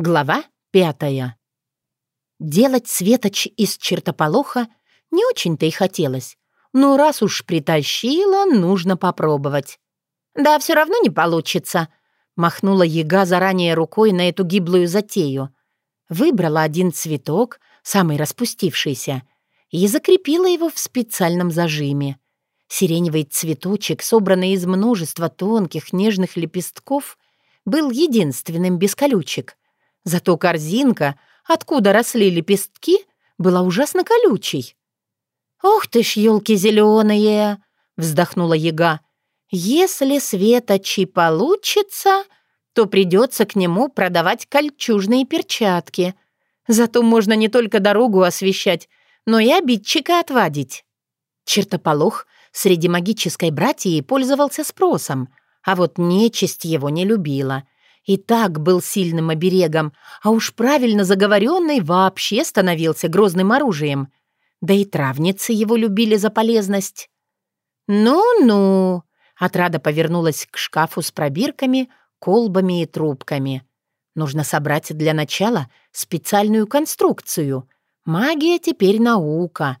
Глава пятая. Делать светоч из чертополоха не очень-то и хотелось. Но раз уж притащила, нужно попробовать. «Да, все равно не получится», — махнула яга заранее рукой на эту гиблую затею. Выбрала один цветок, самый распустившийся, и закрепила его в специальном зажиме. Сиреневый цветочек, собранный из множества тонких нежных лепестков, был единственным без колючек — Зато корзинка, откуда росли лепестки, была ужасно колючей. «Ох ты ж, елки зеленые!» — вздохнула яга. «Если светочи получится, то придется к нему продавать кольчужные перчатки. Зато можно не только дорогу освещать, но и обидчика отвадить». Чертополох среди магической братьи пользовался спросом, а вот нечисть его не любила — и так был сильным оберегом, а уж правильно заговоренный вообще становился грозным оружием. Да и травницы его любили за полезность. «Ну-ну», — отрада повернулась к шкафу с пробирками, колбами и трубками. «Нужно собрать для начала специальную конструкцию. Магия теперь наука».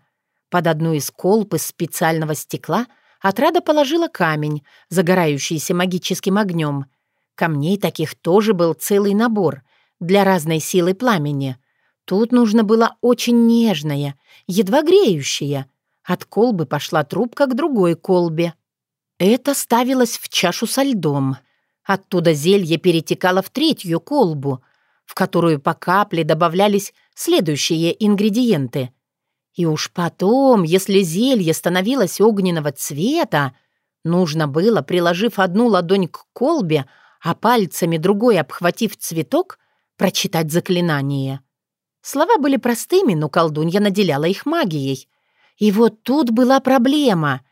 Под одну из колб из специального стекла отрада положила камень, загорающийся магическим огнем — Камней таких тоже был целый набор для разной силы пламени. Тут нужно было очень нежное, едва греющее. От колбы пошла трубка к другой колбе. Это ставилось в чашу со льдом. Оттуда зелье перетекало в третью колбу, в которую по капле добавлялись следующие ингредиенты. И уж потом, если зелье становилось огненного цвета, нужно было, приложив одну ладонь к колбе, а пальцами другой обхватив цветок, прочитать заклинание. Слова были простыми, но колдунья наделяла их магией. И вот тут была проблема.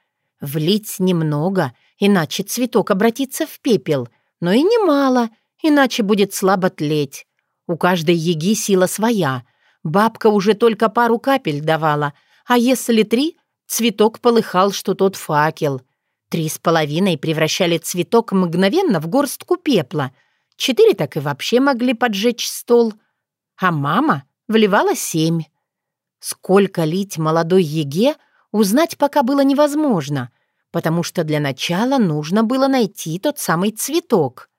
Влить немного, иначе цветок обратится в пепел, но и немало, иначе будет слабо тлеть. У каждой еги сила своя. Бабка уже только пару капель давала, а если три, цветок полыхал, что тот факел. Три с половиной превращали цветок мгновенно в горстку пепла. Четыре так и вообще могли поджечь стол. А мама вливала семь. Сколько лить молодой еге, узнать пока было невозможно, потому что для начала нужно было найти тот самый цветок.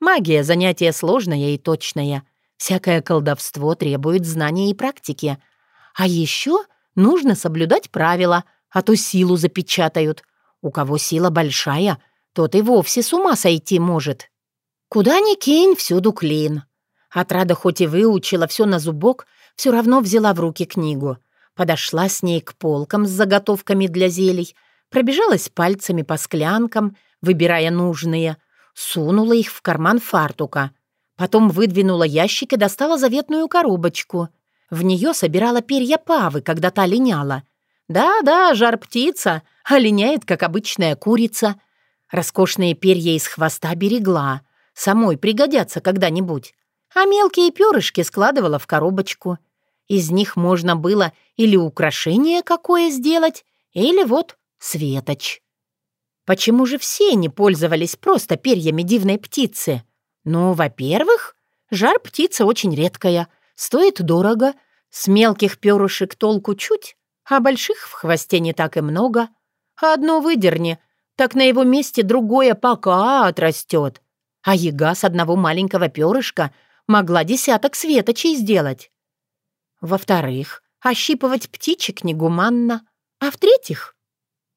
Магия — занятие сложное и точное. Всякое колдовство требует знания и практики. А еще нужно соблюдать правила, а то силу запечатают — у кого сила большая, тот и вовсе с ума сойти может. Куда ни кинь, всюду клин. Отрада хоть и выучила все на зубок, все равно взяла в руки книгу. Подошла с ней к полкам с заготовками для зелий, пробежалась пальцами по склянкам, выбирая нужные, сунула их в карман фартука. Потом выдвинула ящик и достала заветную коробочку. В нее собирала перья павы, когда та линяла. Да-да, жар-птица — а как обычная курица. Роскошные перья из хвоста берегла. Самой пригодятся когда-нибудь. А мелкие перышки складывала в коробочку. Из них можно было или украшение какое сделать, или вот светоч. Почему же все не пользовались просто перьями дивной птицы? Ну, во-первых, жар птица очень редкая, стоит дорого, с мелких перышек толку чуть, а больших в хвосте не так и много — Одно выдерни, так на его месте другое пока отрастет. А яга с одного маленького перышка могла десяток светочей сделать. Во-вторых, ощипывать птичек негуманно. А в-третьих,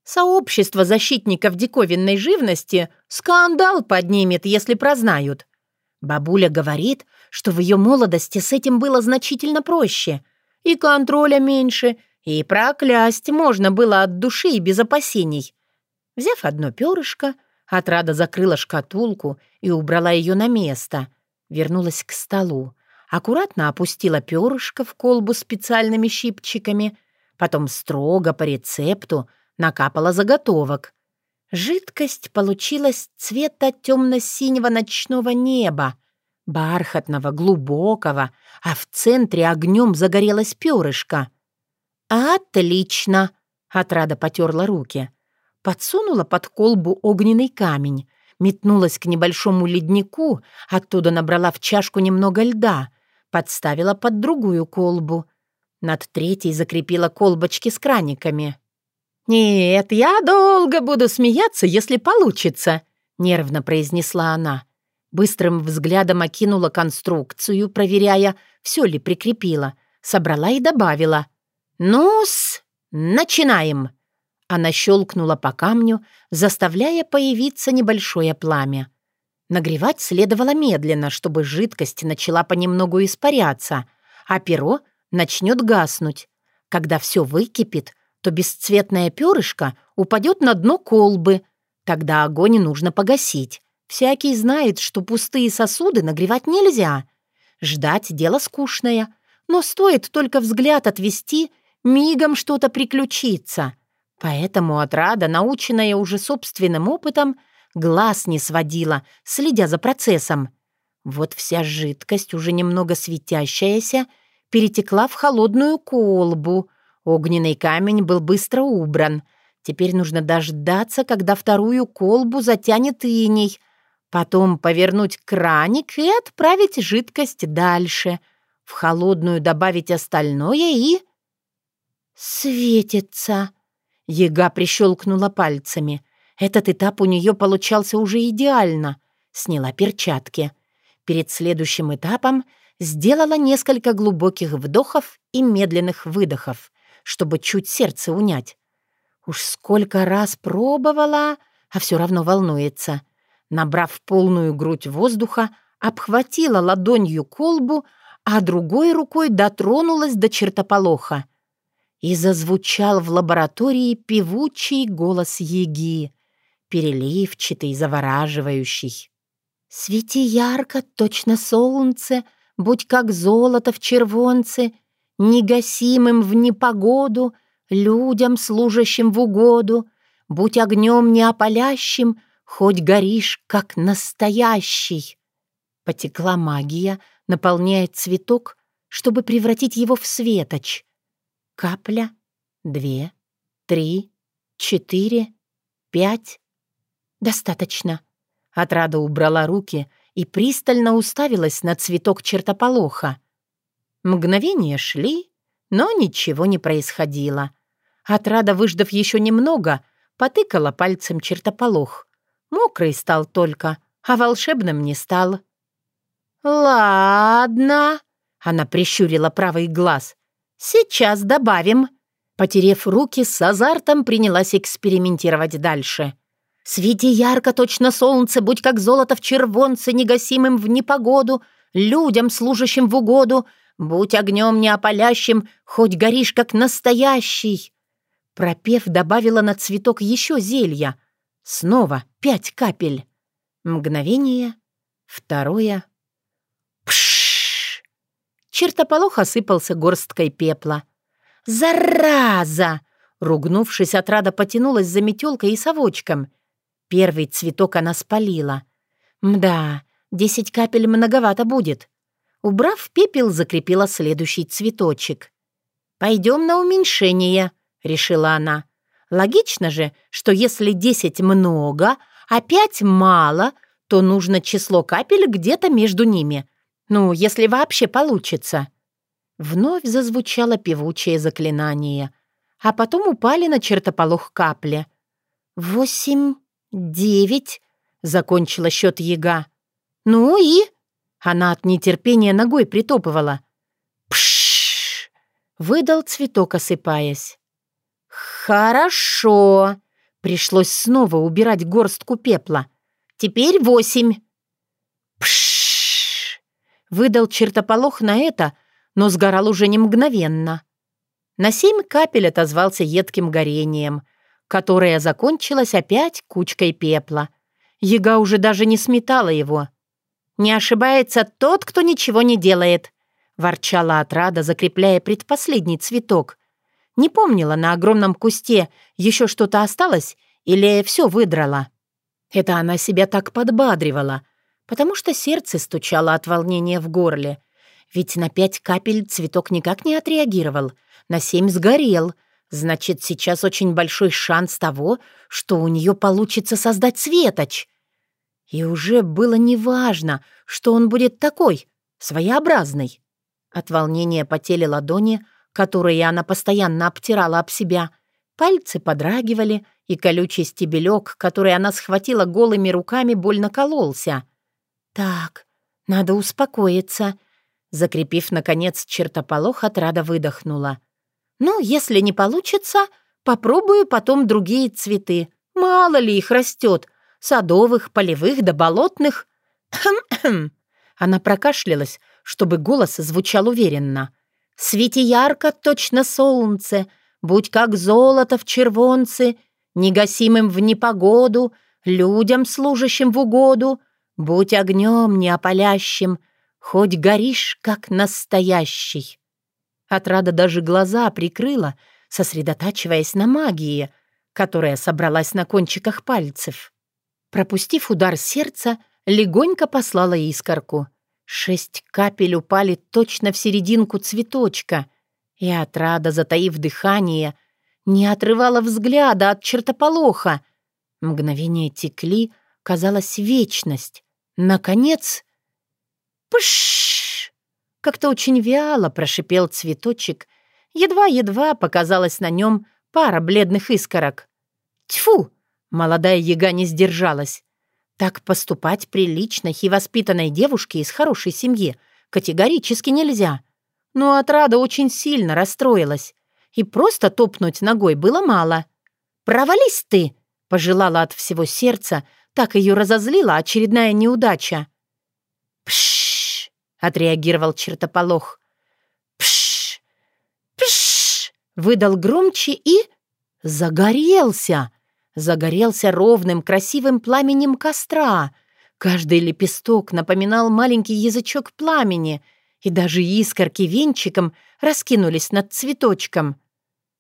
сообщество защитников диковинной живности скандал поднимет, если прознают. Бабуля говорит, что в ее молодости с этим было значительно проще. И контроля меньше, и проклясть можно было от души и без опасений. Взяв одно перышко, отрада закрыла шкатулку и убрала ее на место. Вернулась к столу. Аккуратно опустила перышко в колбу специальными щипчиками, потом строго по рецепту накапала заготовок. Жидкость получилась цвета темно-синего ночного неба, бархатного, глубокого, а в центре огнем загорелось перышко — «Отлично!» — отрада потерла руки. Подсунула под колбу огненный камень, метнулась к небольшому леднику, оттуда набрала в чашку немного льда, подставила под другую колбу. Над третьей закрепила колбочки с краниками. «Нет, я долго буду смеяться, если получится», — нервно произнесла она. Быстрым взглядом окинула конструкцию, проверяя, все ли прикрепила. Собрала и добавила. «Ну-с, начинаем!» Она щелкнула по камню, заставляя появиться небольшое пламя. Нагревать следовало медленно, чтобы жидкость начала понемногу испаряться, а перо начнет гаснуть. Когда все выкипит, то бесцветное перышко упадет на дно колбы. Тогда огонь нужно погасить. Всякий знает, что пустые сосуды нагревать нельзя. Ждать — дело скучное. Но стоит только взгляд отвести, мигом что-то приключится. Поэтому отрада, наученная уже собственным опытом, глаз не сводила, следя за процессом. Вот вся жидкость, уже немного светящаяся, перетекла в холодную колбу. Огненный камень был быстро убран. Теперь нужно дождаться, когда вторую колбу затянет иней, потом повернуть краник и отправить жидкость дальше. В холодную добавить остальное и... «Светится!» Ега прищелкнула пальцами. Этот этап у нее получался уже идеально. Сняла перчатки. Перед следующим этапом сделала несколько глубоких вдохов и медленных выдохов, чтобы чуть сердце унять. Уж сколько раз пробовала, а все равно волнуется. Набрав полную грудь воздуха, обхватила ладонью колбу, а другой рукой дотронулась до чертополоха. И зазвучал в лаборатории певучий голос Еги, переливчатый, завораживающий. «Свети ярко, точно солнце, будь как золото в червонце, негасимым в непогоду, людям, служащим в угоду, будь огнем неопалящим, хоть горишь, как настоящий. Потекла магия, наполняя цветок, чтобы превратить его в светоч. Капля, две, три, четыре, пять. Достаточно. Отрада убрала руки и пристально уставилась на цветок чертополоха. Мгновения шли, но ничего не происходило. Отрада, выждав еще немного, потыкала пальцем чертополох. Мокрый стал только, а волшебным не стал. «Ладно», — она прищурила правый глаз. «Сейчас добавим». Потерев руки, с азартом принялась экспериментировать дальше. «Свети ярко, точно солнце, будь как золото в червонце, негасимым в непогоду, людям, служащим в угоду, будь огнем неопалящим, хоть горишь, как настоящий». Пропев, добавила на цветок еще зелья — Снова пять капель. Мгновение. Второе. Чертополох осыпался горсткой пепла. «Зараза!» Ругнувшись, отрада потянулась за метелкой и совочком. Первый цветок она спалила. «Мда, десять капель многовато будет». Убрав пепел, закрепила следующий цветочек. «Пойдем на уменьшение», — решила она. Логично же, что если 10 много, а 5 мало, то нужно число капель где-то между ними. Ну, если вообще получится. Вновь зазвучало певучее заклинание, а потом упали на чертополох капли. «Восемь, девять», — закончила счет яга. «Ну и...» — она от нетерпения ногой притопывала. «Пшшш!» — выдал цветок, осыпаясь. «Хорошо!» Пришлось снова убирать горстку пепла. «Теперь восемь!» «Пшшш!» Выдал чертополох на это, но сгорал уже не мгновенно. На семь капель отозвался едким горением, которое закончилось опять кучкой пепла. Яга уже даже не сметала его. «Не ошибается тот, кто ничего не делает», — ворчала отрада, закрепляя предпоследний цветок, не помнила, на огромном кусте еще что-то осталось или все выдрала. Это она себя так подбадривала, потому что сердце стучало от волнения в горле. Ведь на пять капель цветок никак не отреагировал, на семь сгорел. Значит, сейчас очень большой шанс того, что у нее получится создать светоч. И уже было неважно, что он будет такой, своеобразный. От волнения потели ладони, которые она постоянно обтирала об себя. Пальцы подрагивали, и колючий стебелек, который она схватила голыми руками, больно кололся. «Так, надо успокоиться», — закрепив, наконец, чертополох, отрада выдохнула. «Ну, если не получится, попробую потом другие цветы. Мало ли их растет, садовых, полевых да болотных». Она прокашлялась, чтобы голос звучал уверенно. «Свети ярко, точно солнце, будь как золото в червонце, негасимым в непогоду, людям, служащим в угоду, будь огнем неопалящим, хоть горишь, как настоящий». Отрада даже глаза прикрыла, сосредотачиваясь на магии, которая собралась на кончиках пальцев. Пропустив удар сердца, легонько послала искорку — Шесть капель упали точно в серединку цветочка, и отрада, затаив дыхание, не отрывала взгляда от чертополоха. Мгновения текли, казалась вечность. Наконец... Пш! Как-то очень вяло прошипел цветочек. Едва-едва показалась на нем пара бледных искорок. Тьфу! Молодая яга не сдержалась. Так поступать приличной и воспитанной девушке из хорошей семьи категорически нельзя. Но отрада очень сильно расстроилась, и просто топнуть ногой было мало. «Провались ты!» — пожелала от всего сердца, так ее разозлила очередная неудача. «Пшш!» — отреагировал чертополох. «Пшш! Пшш!» — выдал громче и... загорелся загорелся ровным красивым пламенем костра. Каждый лепесток напоминал маленький язычок пламени, и даже искорки венчиком раскинулись над цветочком.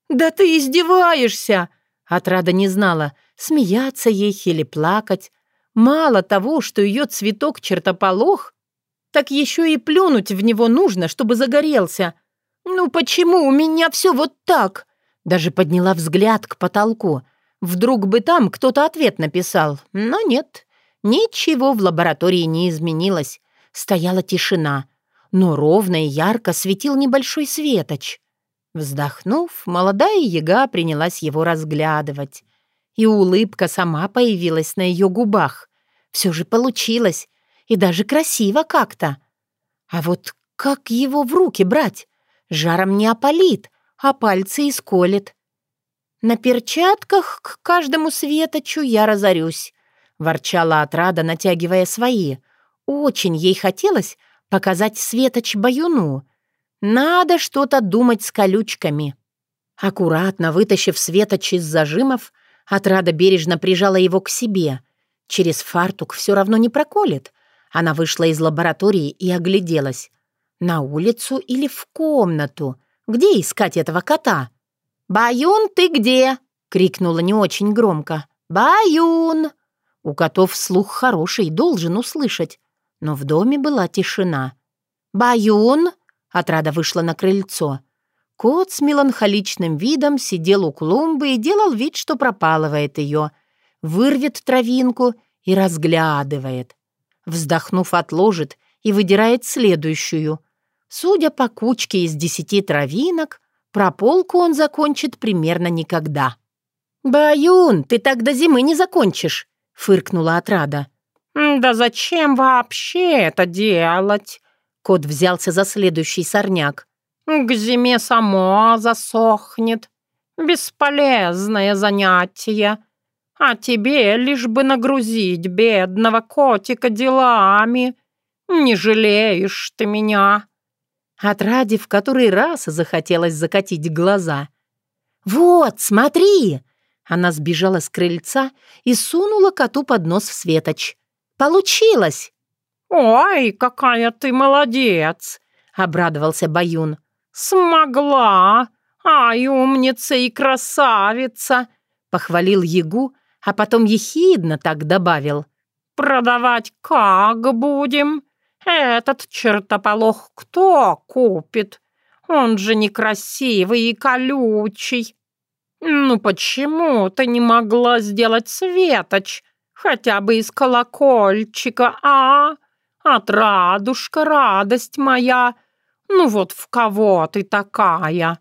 «Да ты издеваешься!» Отрада не знала, смеяться ей или плакать. Мало того, что ее цветок чертополох, так еще и плюнуть в него нужно, чтобы загорелся. «Ну почему у меня все вот так?» Даже подняла взгляд к потолку — Вдруг бы там кто-то ответ написал, но нет. Ничего в лаборатории не изменилось. Стояла тишина, но ровно и ярко светил небольшой светоч. Вздохнув, молодая яга принялась его разглядывать. И улыбка сама появилась на ее губах. Все же получилось, и даже красиво как-то. А вот как его в руки брать? Жаром не опалит, а пальцы исколет. «На перчатках к каждому светочу я разорюсь», — ворчала отрада, натягивая свои. Очень ей хотелось показать светоч баюну. Надо что-то думать с колючками. Аккуратно вытащив светоч из зажимов, отрада бережно прижала его к себе. Через фартук все равно не проколет. Она вышла из лаборатории и огляделась. На улицу или в комнату? Где искать этого кота? «Баюн, ты где?» — крикнула не очень громко. «Баюн!» У котов слух хороший, должен услышать. Но в доме была тишина. «Баюн!» — отрада вышла на крыльцо. Кот с меланхоличным видом сидел у клумбы и делал вид, что пропалывает ее. Вырвет травинку и разглядывает. Вздохнув, отложит и выдирает следующую. Судя по кучке из десяти травинок, про полку он закончит примерно никогда. «Баюн, ты так до зимы не закончишь», — фыркнула отрада. «Да зачем вообще это делать?» Кот взялся за следующий сорняк. «К зиме само засохнет. Бесполезное занятие. А тебе лишь бы нагрузить бедного котика делами. Не жалеешь ты меня?» Отраде в который раз захотелось закатить глаза. «Вот, смотри!» Она сбежала с крыльца и сунула коту под нос в светоч. «Получилось!» «Ой, какая ты молодец!» — обрадовался Баюн. «Смогла! Ай, умница и красавица!» — похвалил Ягу, а потом ехидно так добавил. «Продавать как будем?» «Этот чертополох кто купит? Он же некрасивый и колючий. Ну почему ты не могла сделать светоч? Хотя бы из колокольчика, а? Отрадушка, радость моя. Ну вот в кого ты такая?»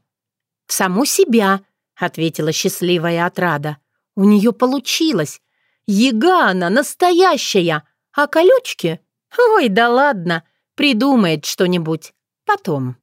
«В саму себя», — ответила счастливая отрада. «У нее получилось. Яга она настоящая, а колючки? Ой, да ладно, придумает что-нибудь. Потом».